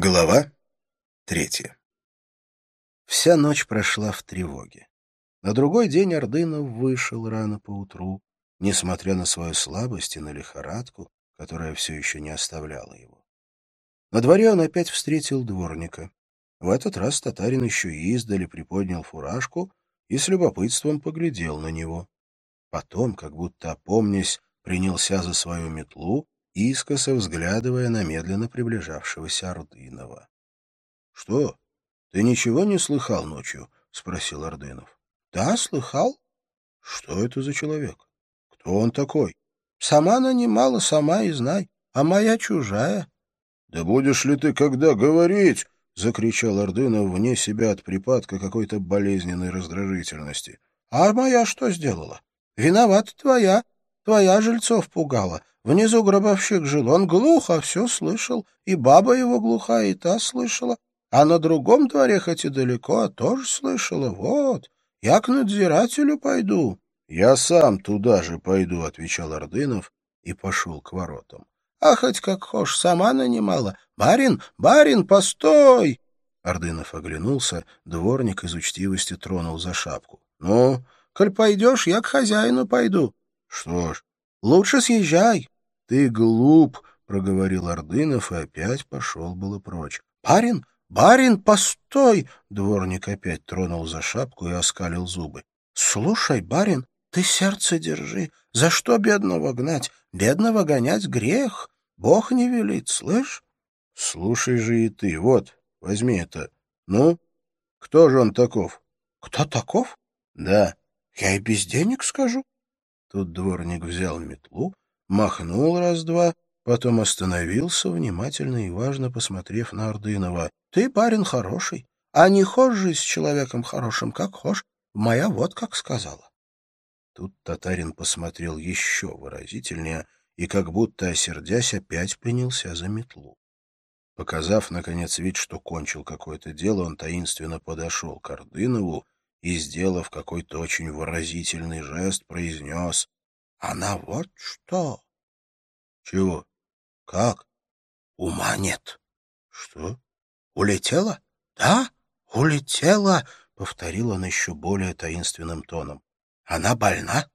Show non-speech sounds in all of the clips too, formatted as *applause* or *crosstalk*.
Глава третья Вся ночь прошла в тревоге. На другой день Ордынов вышел рано поутру, несмотря на свою слабость и на лихорадку, которая все еще не оставляла его. На дворе он опять встретил дворника. В этот раз татарин еще издали приподнял фуражку и с любопытством поглядел на него. Потом, как будто опомнясь, принялся за свою метлу искоса взглядывая на медленно приближавшегося Ордынова. — Что, ты ничего не слыхал ночью? — спросил Ордынов. — Да, слыхал. — Что это за человек? Кто он такой? — Сама нанимала, сама и знай, а моя чужая. — Да будешь ли ты когда говорить? — закричал Ордынов вне себя от припадка какой-то болезненной раздражительности. — А моя что сделала? Виновата твоя. Твоя жильцов пугала. Внизу гробовщик жил, он глухо все слышал, и баба его глухая и та слышала. А на другом дворе, хоть и далеко, а тоже слышала. Вот, я к надзирателю пойду. — Я сам туда же пойду, — отвечал Ордынов и пошел к воротам. — А хоть как хошь, сама нанимала. Барин, барин, постой! Ордынов оглянулся, дворник из учтивости тронул за шапку. — Ну, коль пойдешь, я к хозяину пойду. — Что ж, лучше съезжай. Ты глуп, — проговорил Ордынов и опять пошел было прочь. — Барин, барин, постой! — дворник опять тронул за шапку и оскалил зубы. — Слушай, барин, ты сердце держи. За что бедного гнать? Бедного гонять грех. Бог не велит, слышь? — Слушай же и ты. Вот, возьми это. Ну, кто же он таков? — Кто таков? — Да. — Я и без денег скажу. Тут дворник взял метлу, махнул раз-два, потом остановился, внимательно и важно посмотрев на Ордынова. — Ты парень хороший, а не хошь же с человеком хорошим, как хошь. Моя вот как сказала. Тут татарин посмотрел еще выразительнее и, как будто осердясь, опять принялся за метлу. Показав, наконец, вид, что кончил какое-то дело, он таинственно подошел к Ордынову и, сделав какой-то очень выразительный жест, произнес она вот что. Чего? Как? Ума нет. Что? Улетела? Да, улетела, повторил он еще более таинственным тоном. Она больна.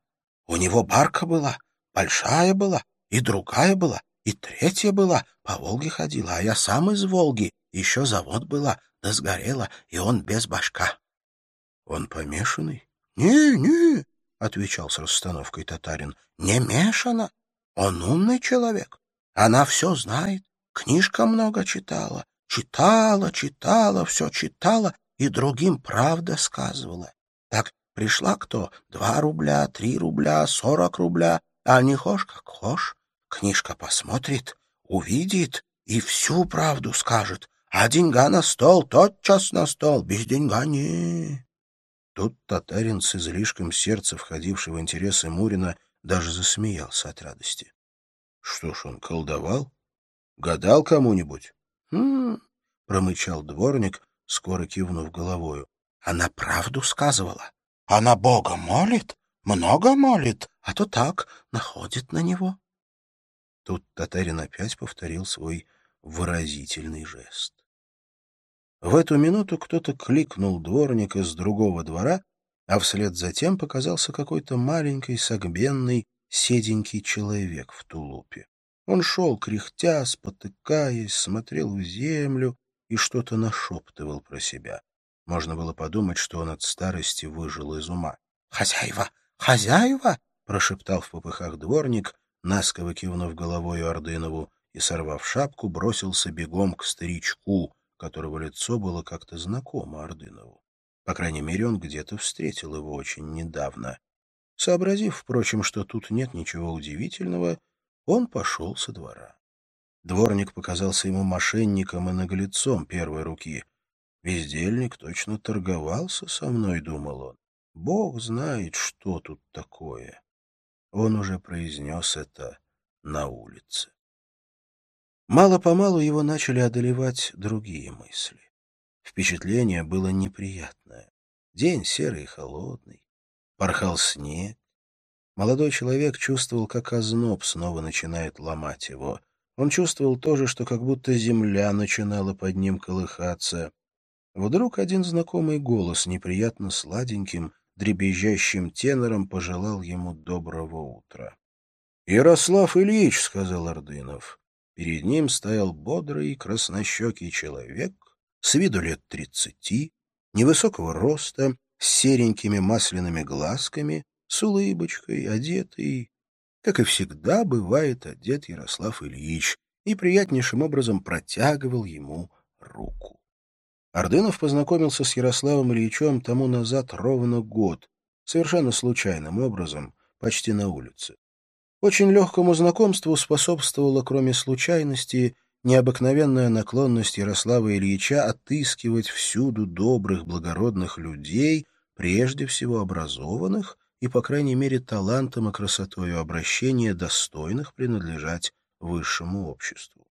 У него барка была, большая была, и другая была, и третья была, по Волге ходила, а я сам из Волги, еще завод была, да сгорела, и он без башка. Он помешанный? Не, не, отвечал с расстановкой татарин. — Не мешано. Он умный человек. Она все знает. Книжка много читала. Читала, читала, все читала и другим правда сказывала. Так пришла кто? Два рубля, три рубля, сорок рубля. А не хошь, как хошь. Книжка посмотрит, увидит и всю правду скажет. А деньга на стол, тотчас на стол, без деньга не. Тут татарин с излишком сердца, входивший в интересы Мурина, даже засмеялся от радости. Что ж он колдовал? Гадал кому-нибудь? «Хм...» — промычал дворник, скоро кивнув головою. «Она правду сказывала. Она Бога молит, много молит, а то так находит на него». Тут татарин опять повторил свой выразительный жест. В эту минуту кто-то кликнул дворника с другого двора, а вслед за тем показался какой-то маленький, согбенный, седенький человек в тулупе. Он шел, кряхтя, спотыкаясь, смотрел в землю и что-то нашептывал про себя. Можно было подумать, что он от старости выжил из ума. — Хозяева! Хозяева! — прошептал в попыхах дворник, насково кивнув головой Ордынову, и, сорвав шапку, бросился бегом к старичку, которого лицо было как-то знакомо Ордынову. По крайней мере, он где-то встретил его очень недавно. Сообразив, впрочем, что тут нет ничего удивительного, он пошел со двора. Дворник показался ему мошенником и наглецом первой руки. Бездельник точно торговался со мной, думал он. Бог знает, что тут такое. Он уже произнес это на улице. Мало-помалу его начали одолевать другие мысли. Впечатление было неприятное. День серый и холодный. Порхал снег. Молодой человек чувствовал, как озноб снова начинает ломать его. Он чувствовал тоже, что как будто земля начинала под ним колыхаться. Вдруг один знакомый голос, неприятно сладеньким, дребезжащим тенором, пожелал ему доброго утра. — Ярослав Ильич, — сказал Ордынов. Перед ним стоял бодрый, краснощекий человек, с виду лет тридцати, невысокого роста, с серенькими масляными глазками, с улыбочкой, одетый, как и всегда бывает одет Ярослав Ильич, и приятнейшим образом протягивал ему руку. Ордынов познакомился с Ярославом Ильичем тому назад ровно год, совершенно случайным образом, почти на улице. Очень легкому знакомству способствовала, кроме случайности, необыкновенная наклонность Ярослава Ильича отыскивать всюду добрых, благородных людей, прежде всего образованных и, по крайней мере, талантом и красотою обращения, достойных принадлежать высшему обществу.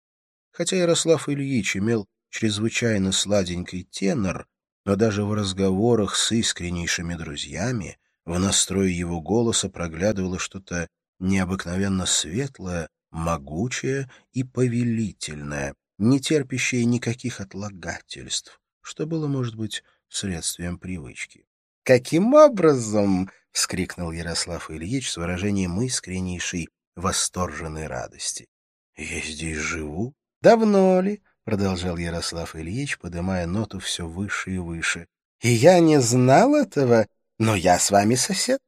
Хотя Ярослав Ильич имел чрезвычайно сладенький тенор, но даже в разговорах с искреннейшими друзьями в настрое его голоса проглядывало что-то необыкновенно светлое, могучее и повелительное, не терпящее никаких отлагательств, что было, может быть, следствием привычки. «Каким образом?» — вскрикнул Ярослав Ильич с выражением искреннейшей, восторженной радости. «Я здесь живу?» «Давно ли?» — продолжал Ярослав Ильич, поднимая ноту все выше и выше. — И я не знал этого, но я с вами сосед.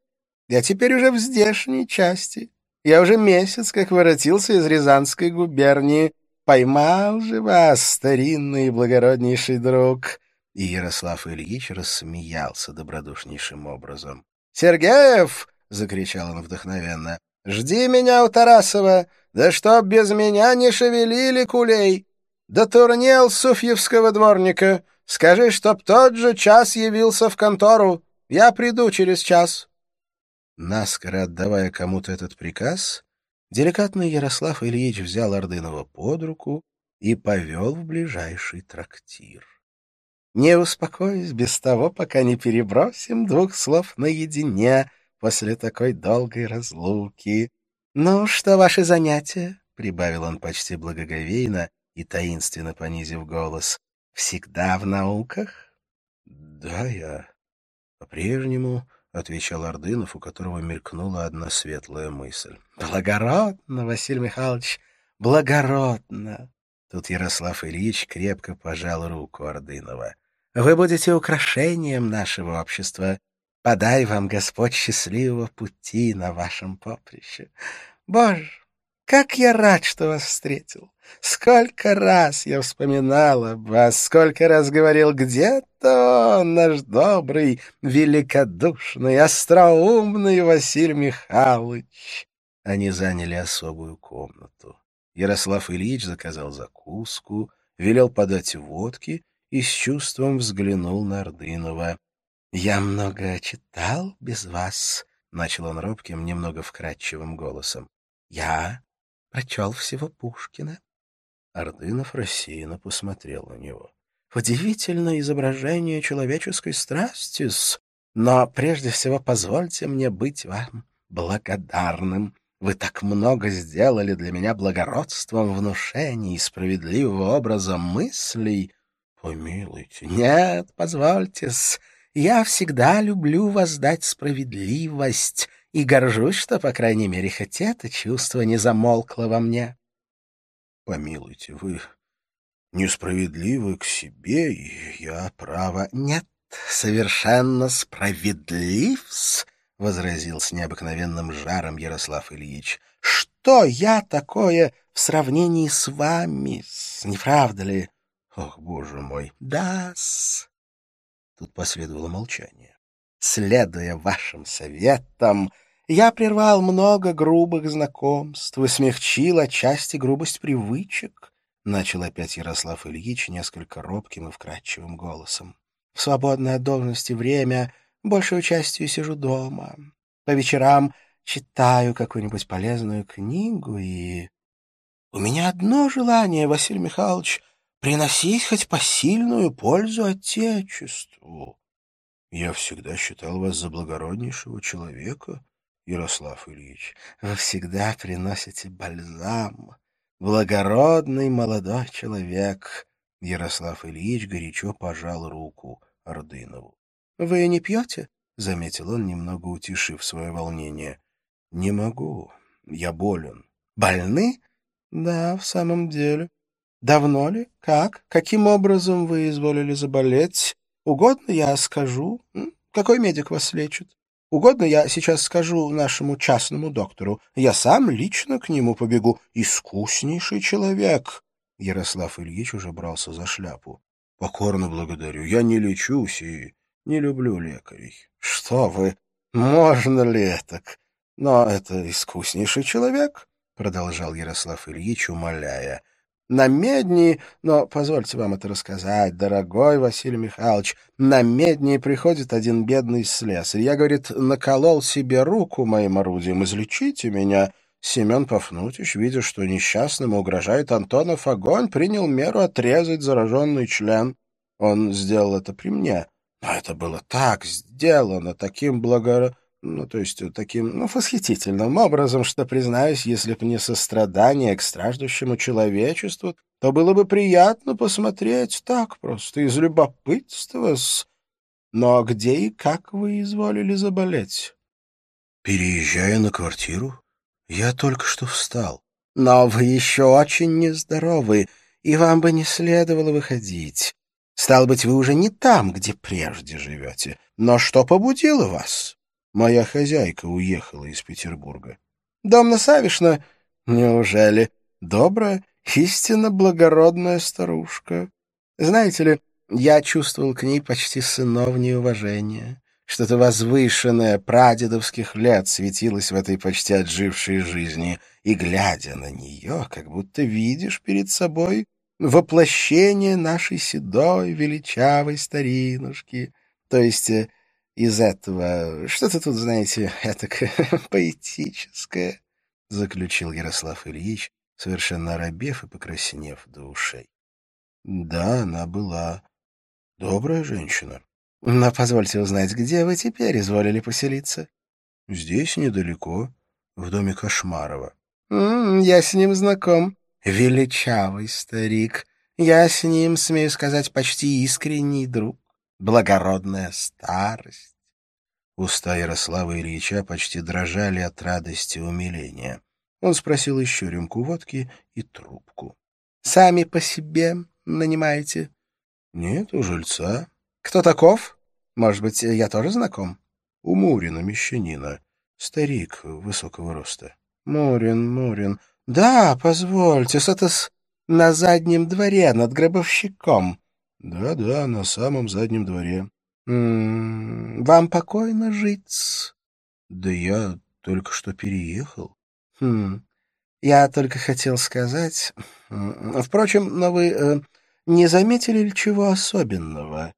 Я теперь уже в здешней части. Я уже месяц как воротился из Рязанской губернии. Поймал же вас, старинный и благороднейший друг. И Ярослав Ильич рассмеялся добродушнейшим образом. — Сергеев! — закричал он вдохновенно. — Жди меня у Тарасова, да чтоб без меня не шевелили кулей. Да турнел суфьевского дворника. Скажи, чтоб тот же час явился в контору. Я приду через час. Наскоро отдавая кому-то этот приказ, деликатный Ярослав Ильич взял Ордынова под руку и повел в ближайший трактир. Не успокоюсь без того, пока не перебросим двух слов наедине после такой долгой разлуки. — Ну, что ваши занятия? — прибавил он почти благоговейно, и таинственно понизив голос. — Всегда в науках? — Да, я по-прежнему, — отвечал Ордынов, у которого мелькнула одна светлая мысль. — Благородно, Василий Михайлович, благородно! Тут Ярослав Ильич крепко пожал руку Ордынова. — Вы будете украшением нашего общества. Подай вам, Господь, счастливого пути на вашем поприще. Боже, как я рад, что вас встретил! Сколько раз я вспоминал об вас, сколько раз говорил, где-то наш добрый, великодушный, остроумный Василий Михайлович. Они заняли особую комнату. Ярослав Ильич заказал закуску, велел подать водки и с чувством взглянул на Ордынова. — Я много читал без вас, — начал он робким, немного вкрадчивым голосом. — Я прочел всего Пушкина. Ордынов рассеянно посмотрел на него. «Удивительное изображение человеческой страсти -с. Но прежде всего позвольте мне быть вам благодарным. Вы так много сделали для меня благородством внушений и справедливого образа мыслей. Помилуйте. Нет, позвольте-с. Я всегда люблю воздать справедливость и горжусь, что, по крайней мере, хоть это чувство не замолкло во мне. Помилуйте, вы несправедливы к себе, и я право... Нет, совершенно справедлив-с, — возразил с необыкновенным жаром Ярослав Ильич. — Что я такое в сравнении с вами, не правда ли? — Ох, боже мой! — Да-с. Тут последовало молчание. Следуя вашим советам, я прервал много грубых знакомств и смягчил отчасти грубость привычек, — начал опять Ярослав Ильич несколько робким и вкрадчивым голосом. — В свободное от должности время большую частью сижу дома. По вечерам читаю какую-нибудь полезную книгу и... У меня одно желание, Василий Михайлович, приносить хоть посильную пользу Отечеству. Я всегда считал вас за благороднейшего человека, Ярослав Ильич, вы всегда приносите бальзам Благородный молодой человек. Ярослав Ильич горячо пожал руку Ордынову. — Вы не пьете? — заметил он, немного утешив свое волнение. — Не могу. Я болен. — Больны? — Да, в самом деле. Давно ли? Как? Каким образом вы изволили заболеть? Угодно я скажу? Какой медик вас лечит? Угодно я сейчас скажу нашему частному доктору. Я сам лично к нему побегу. Искуснейший человек. Ярослав Ильич уже брался за шляпу. — Покорно благодарю. Я не лечусь и не люблю лекарей. — Что вы? Можно ли так? Но это искуснейший человек, — продолжал Ярослав Ильич, умоляя. — на медни, но позвольте вам это рассказать, дорогой Василий Михайлович, на медни приходит один бедный слесарь. Я, говорит, наколол себе руку моим орудием, излечите меня. Семен Пафнутьевич, видя, что несчастному угрожает Антонов огонь, принял меру отрезать зараженный член. Он сделал это при мне. Но это было так сделано, таким благо ну, то есть таким, ну, восхитительным образом, что, признаюсь, если б не сострадание к страждущему человечеству, то было бы приятно посмотреть так просто, из любопытства с... Но где и как вы изволили заболеть? Переезжая на квартиру, я только что встал. Но вы еще очень нездоровы, и вам бы не следовало выходить. Стало быть, вы уже не там, где прежде живете. Но что побудило вас? Моя хозяйка уехала из Петербурга. Домна Савишна? Неужели? Добрая, истинно благородная старушка. Знаете ли, я чувствовал к ней почти сыновнее уважение. Что-то возвышенное прадедовских лет светилось в этой почти отжившей жизни, и, глядя на нее, как будто видишь перед собой воплощение нашей седой, величавой старинушки, то есть э, из этого что-то тут, знаете, это *laughs* поэтическое, — заключил Ярослав Ильич, совершенно оробев и покраснев до ушей. Да, она была добрая женщина. Но позвольте узнать, где вы теперь изволили поселиться? Здесь недалеко, в доме Кошмарова. Я с ним знаком. Величавый старик. Я с ним, смею сказать, почти искренний друг благородная старость. Уста Ярослава Ильича почти дрожали от радости и умиления. Он спросил еще рюмку водки и трубку. — Сами по себе нанимаете? — Нет, у жильца. — Кто таков? Может быть, я тоже знаком? — У Мурина, мещанина. Старик высокого роста. — Мурин, Мурин. — Да, позвольте, это с... на заднем дворе над гробовщиком. Да-да, на самом заднем дворе. М -м, вам покойно жить? Да я только что переехал. Хм. Я только хотел сказать... Впрочем, но вы э, не заметили ли чего особенного?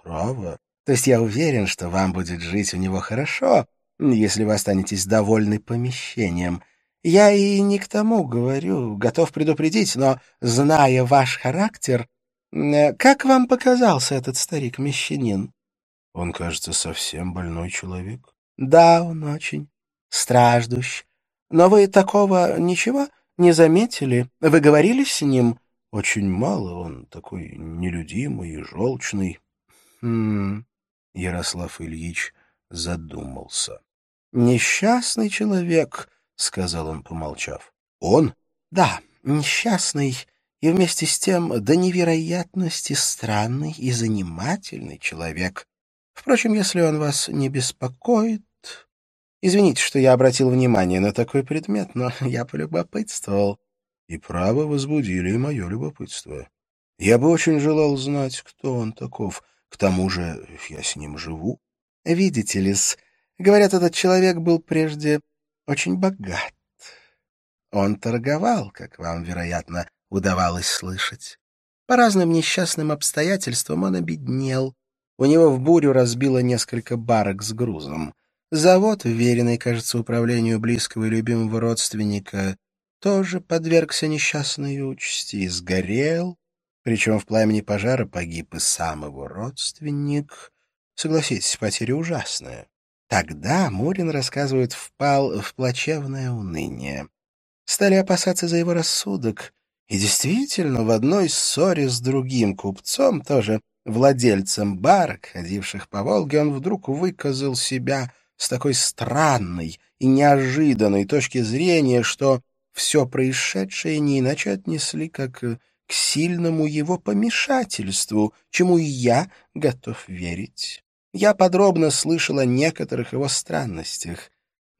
Право. То есть я уверен, что вам будет жить у него хорошо, если вы останетесь довольны помещением. Я и не к тому говорю, готов предупредить, но, зная ваш характер, как вам показался этот старик-мещанин? Он, кажется, совсем больной человек. Да, он очень страждущ. Но вы такого ничего не заметили? Вы говорили с ним? Очень мало, он такой нелюдимый и желчный. Хм... Ярослав Ильич задумался. «Несчастный человек», — сказал он, помолчав. «Он?» «Да, несчастный и вместе с тем до невероятности странный и занимательный человек. Впрочем, если он вас не беспокоит... Извините, что я обратил внимание на такой предмет, но *laughs* я полюбопытствовал. И право возбудили и мое любопытство. Я бы очень желал знать, кто он таков. К тому же я с ним живу. Видите ли, говорят, этот человек был прежде очень богат. Он торговал, как вам, вероятно, удавалось слышать. По разным несчастным обстоятельствам он обеднел. У него в бурю разбило несколько барок с грузом. Завод, вверенный, кажется, управлению близкого и любимого родственника, тоже подвергся несчастной участи и сгорел. Причем в пламени пожара погиб и сам его родственник. Согласитесь, потеря ужасная. Тогда Мурин, рассказывает, впал в плачевное уныние. стали опасаться за его рассудок. И действительно, в одной ссоре с другим купцом, тоже владельцем барок, ходивших по Волге, он вдруг выказал себя с такой странной и неожиданной точки зрения, что все происшедшее не иначе отнесли как к сильному его помешательству, чему и я готов верить. Я подробно слышал о некоторых его странностях.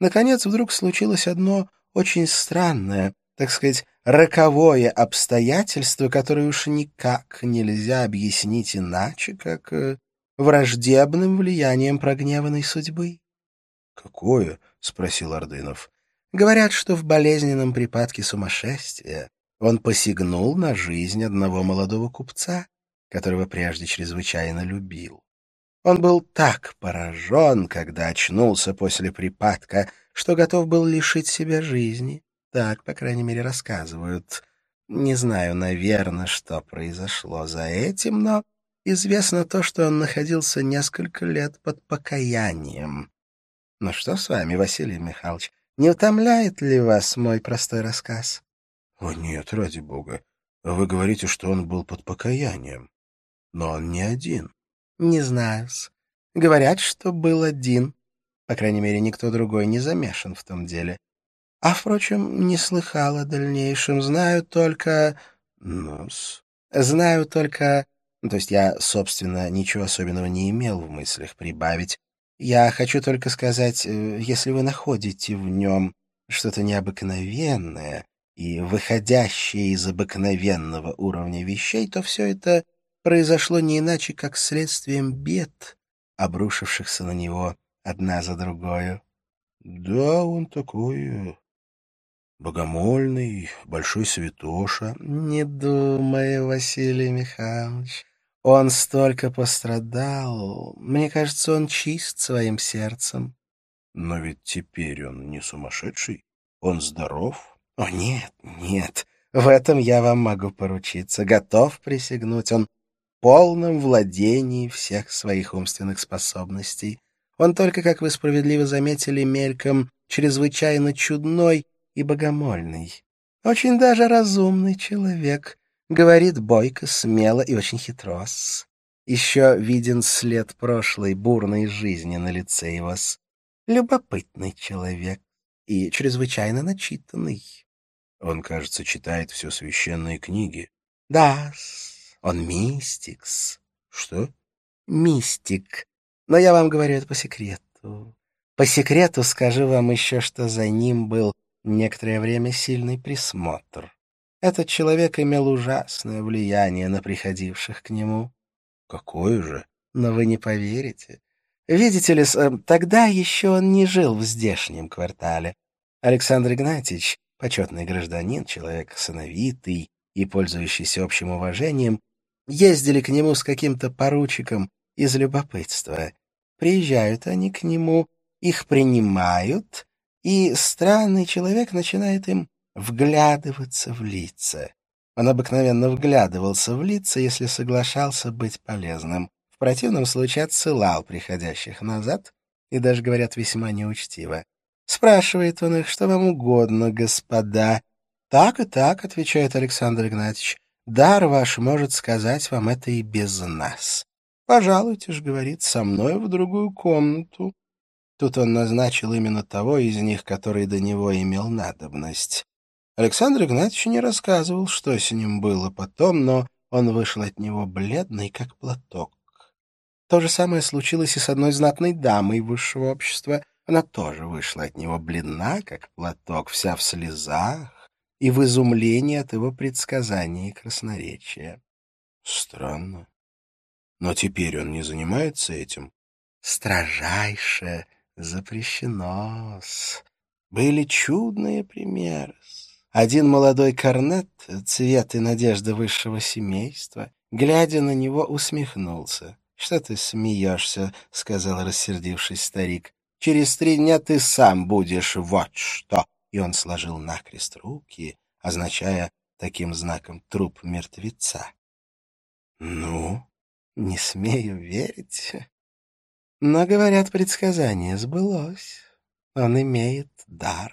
Наконец, вдруг случилось одно очень странное, так сказать, роковое обстоятельство, которое уж никак нельзя объяснить иначе, как э, враждебным влиянием прогневанной судьбы. — Какое? — спросил Ордынов. — Говорят, что в болезненном припадке сумасшествия он посягнул на жизнь одного молодого купца, которого прежде чрезвычайно любил. Он был так поражен, когда очнулся после припадка, что готов был лишить себя жизни. Так, по крайней мере, рассказывают. Не знаю, наверное, что произошло за этим, но известно то, что он находился несколько лет под покаянием. Ну что с вами, Василий Михайлович, не утомляет ли вас мой простой рассказ? — О нет, ради бога. Вы говорите, что он был под покаянием. Но он не один. — Не знаю -с. Говорят, что был один. По крайней мере, никто другой не замешан в том деле. А, впрочем, не слыхал о дальнейшем. Знаю только... Нос. Знаю только... То есть я, собственно, ничего особенного не имел в мыслях прибавить. Я хочу только сказать, э, если вы находите в нем что-то необыкновенное и выходящее из обыкновенного уровня вещей, то все это произошло не иначе, как следствием бед, обрушившихся на него одна за другою. — Да, он такой Богомольный, большой святоша. Не думаю, Василий Михайлович. Он столько пострадал. Мне кажется, он чист своим сердцем. Но ведь теперь он не сумасшедший. Он здоров. О, нет, нет. В этом я вам могу поручиться. Готов присягнуть. Он в полном владении всех своих умственных способностей. Он только, как вы справедливо заметили, мельком чрезвычайно чудной и богомольный. Очень даже разумный человек. Говорит бойко, смело и очень хитрос. Еще виден след прошлой бурной жизни на лице его. Любопытный человек и чрезвычайно начитанный. Он, кажется, читает все священные книги. Да, он мистикс. Что? Мистик. Но я вам говорю это по секрету. По секрету скажу вам еще, что за ним был некоторое время сильный присмотр. Этот человек имел ужасное влияние на приходивших к нему. Какое же? Но вы не поверите. Видите ли, тогда еще он не жил в здешнем квартале. Александр Игнатьевич, почетный гражданин, человек сыновитый и пользующийся общим уважением, ездили к нему с каким-то поручиком из любопытства. Приезжают они к нему, их принимают, и странный человек начинает им вглядываться в лица. Он обыкновенно вглядывался в лица, если соглашался быть полезным. В противном случае отсылал приходящих назад и даже, говорят, весьма неучтиво. Спрашивает он их, что вам угодно, господа. «Так и так», — отвечает Александр Игнатьевич, — «дар ваш может сказать вам это и без нас. Пожалуйте ж, — говорит, — со мной в другую комнату. Тут он назначил именно того из них, который до него имел надобность. Александр Игнатьевич не рассказывал, что с ним было потом, но он вышел от него бледный, как платок. То же самое случилось и с одной знатной дамой высшего общества. Она тоже вышла от него бледна, как платок, вся в слезах и в изумлении от его предсказаний и красноречия. Странно. Но теперь он не занимается этим? Строжайше запрещено -с. Были чудные примеры. Один молодой корнет, цвет и надежда высшего семейства, глядя на него, усмехнулся. — Что ты смеешься? — сказал рассердившись старик. — Через три дня ты сам будешь вот что. И он сложил накрест руки, означая таким знаком труп мертвеца. — Ну? — Не смею верить. Но, говорят, предсказание сбылось. Он имеет дар,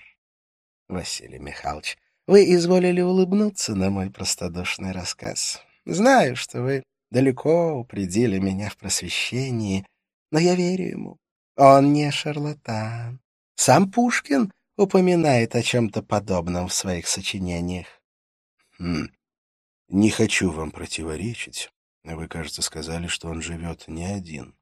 Василий Михайлович. Вы изволили улыбнуться на мой простодушный рассказ. Знаю, что вы далеко упредили меня в просвещении, но я верю ему. Он не шарлатан. Сам Пушкин упоминает о чем-то подобном в своих сочинениях. Хм. Не хочу вам противоречить. Вы, кажется, сказали, что он живет не один.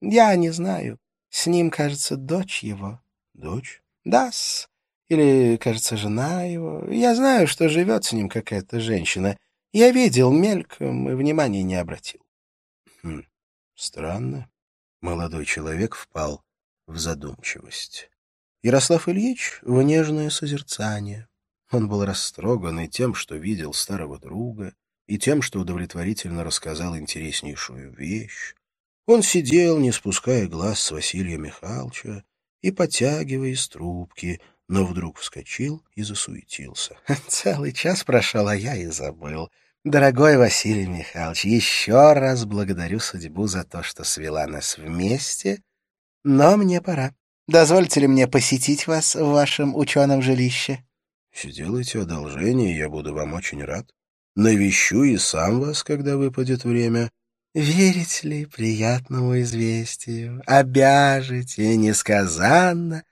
Я не знаю. С ним, кажется, дочь его. Дочь? Да-с. Или, кажется, жена его. Я знаю, что живет с ним какая-то женщина. Я видел мельком и внимания не обратил. Хм, странно. Молодой человек впал в задумчивость. Ярослав Ильич — в нежное созерцание. Он был растроган и тем, что видел старого друга, и тем, что удовлетворительно рассказал интереснейшую вещь. Он сидел, не спуская глаз с Василия Михайловича и потягивая из трубки, но вдруг вскочил и засуетился. *laughs* «Целый час прошел, а я и забыл. Дорогой Василий Михайлович, еще раз благодарю судьбу за то, что свела нас вместе, но мне пора. Дозвольте ли мне посетить вас в вашем ученом жилище?» «Сделайте одолжение, я буду вам очень рад. Навещу и сам вас, когда выпадет время». «Верите ли приятному известию? Обяжете несказанно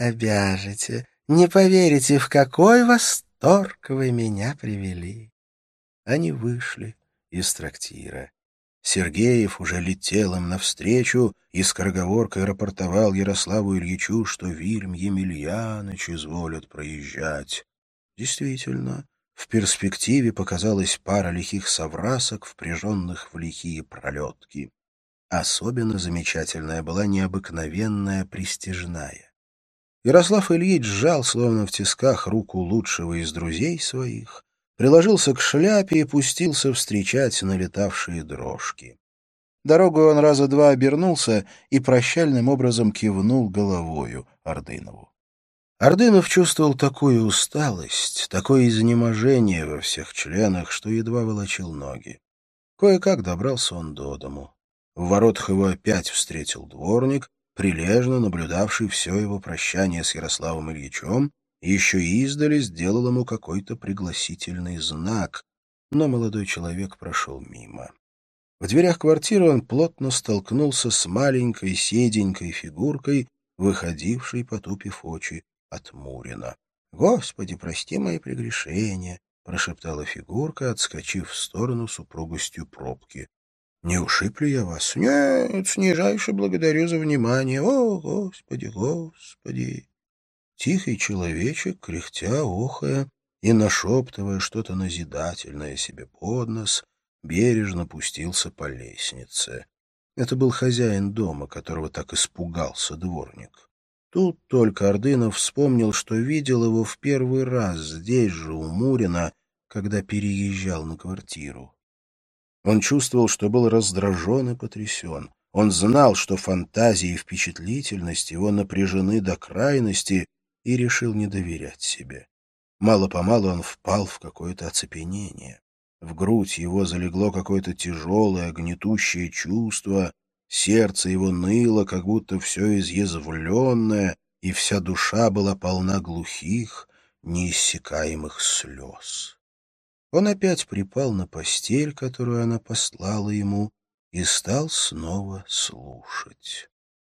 обяжете. Не поверите, в какой восторг вы меня привели. Они вышли из трактира. Сергеев уже летел им навстречу и скороговоркой рапортовал Ярославу Ильичу, что Вильм Емельяныч изволят проезжать. Действительно, в перспективе показалась пара лихих соврасок, впряженных в лихие пролетки. Особенно замечательная была необыкновенная пристижная. Ярослав Ильич сжал, словно в тисках, руку лучшего из друзей своих, приложился к шляпе и пустился встречать налетавшие дрожки. Дорогу он раза два обернулся и прощальным образом кивнул головою Ордынову. Ордынов чувствовал такую усталость, такое изнеможение во всех членах, что едва волочил ноги. Кое-как добрался он до дому. В воротах его опять встретил дворник, прилежно наблюдавший все его прощание с Ярославом Ильичем, еще издали сделал ему какой-то пригласительный знак, но молодой человек прошел мимо. В дверях квартиры он плотно столкнулся с маленькой седенькой фигуркой, выходившей, потупив очи, от Мурина. «Господи, прости мои прегрешения!» — прошептала фигурка, отскочив в сторону с упругостью пробки. Не ушиб я вас? Нет, с нижайше благодарю за внимание. О, Господи, Господи! Тихий человечек, кряхтя, охая и нашептывая что-то назидательное себе под нос, бережно пустился по лестнице. Это был хозяин дома, которого так испугался дворник. Тут только Ордынов вспомнил, что видел его в первый раз здесь же, у Мурина, когда переезжал на квартиру. Он чувствовал, что был раздражен и потрясен. Он знал, что фантазии и впечатлительность его напряжены до крайности, и решил не доверять себе. Мало-помалу он впал в какое-то оцепенение. В грудь его залегло какое-то тяжелое, гнетущее чувство, сердце его ныло, как будто все изъязвленное, и вся душа была полна глухих, неиссякаемых слез. Он опять припал на постель, которую она послала ему, и стал снова слушать.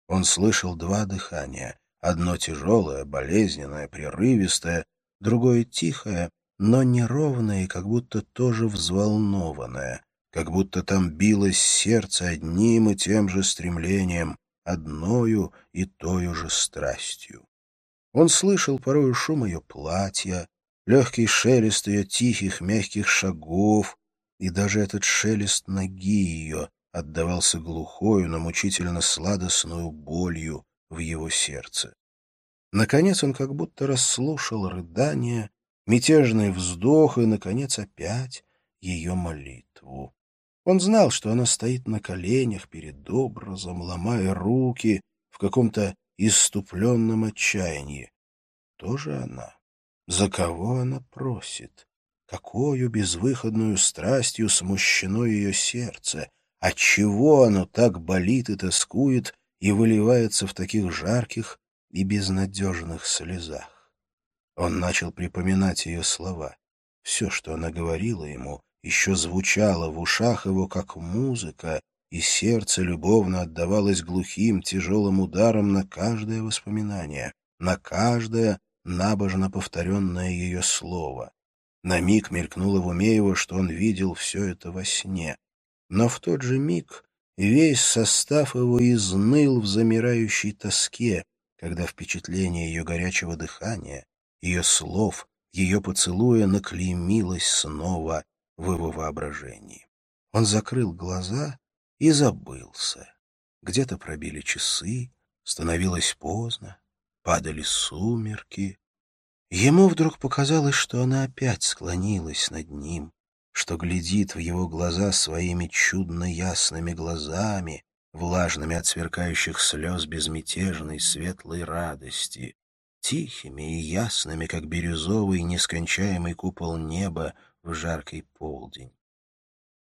Он слышал два дыхания. Одно тяжелое, болезненное, прерывистое, другое тихое, но неровное и как будто тоже взволнованное, как будто там билось сердце одним и тем же стремлением, одною и тою же страстью. Он слышал порою шум ее платья, легкий шелест ее тихих, мягких шагов, и даже этот шелест ноги ее отдавался глухою, но мучительно сладостную болью в его сердце. Наконец он как будто расслушал рыдание, мятежный вздох и, наконец, опять ее молитву. Он знал, что она стоит на коленях перед образом, ломая руки в каком-то иступленном отчаянии. Тоже она. За кого она просит? Какою безвыходную страстью смущено ее сердце? Отчего оно так болит и тоскует и выливается в таких жарких и безнадежных слезах? Он начал припоминать ее слова. Все, что она говорила ему, еще звучало в ушах его, как музыка, и сердце любовно отдавалось глухим, тяжелым ударом на каждое воспоминание, на каждое набожно повторенное ее слово. На миг мелькнуло в уме его, что он видел все это во сне. Но в тот же миг весь состав его изныл в замирающей тоске, когда впечатление ее горячего дыхания, ее слов, ее поцелуя наклеймилось снова в его воображении. Он закрыл глаза и забылся. Где-то пробили часы, становилось поздно, падали сумерки. Ему вдруг показалось, что она опять склонилась над ним, что глядит в его глаза своими чудно ясными глазами, влажными от сверкающих слез безмятежной светлой радости, тихими и ясными, как бирюзовый нескончаемый купол неба в жаркий полдень.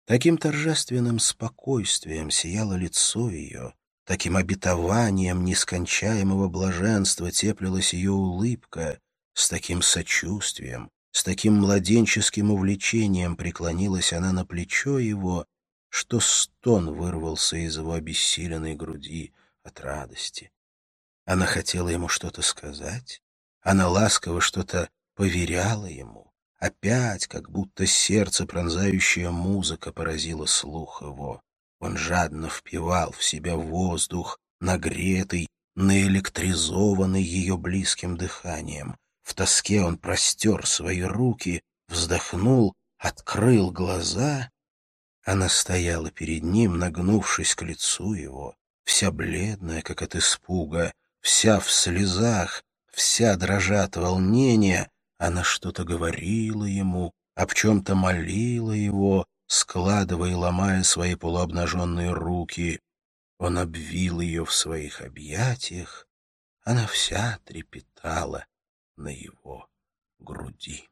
Таким торжественным спокойствием сияло лицо ее, таким обетованием нескончаемого блаженства теплилась ее улыбка, с таким сочувствием, с таким младенческим увлечением преклонилась она на плечо его, что стон вырвался из его обессиленной груди от радости. Она хотела ему что-то сказать, она ласково что-то поверяла ему. Опять, как будто сердце пронзающая музыка поразила слух его. Он жадно впивал в себя воздух, нагретый, наэлектризованный ее близким дыханием. В тоске он простер свои руки, вздохнул, открыл глаза она стояла перед ним, нагнувшись к лицу его, вся бледная, как от испуга, вся в слезах, вся дрожа от волнения. Она что-то говорила ему, об чем-то молила его, складывая и ломая свои полуобнаженные руки. Он обвил ее в своих объятиях. Она вся трепетала на его груди.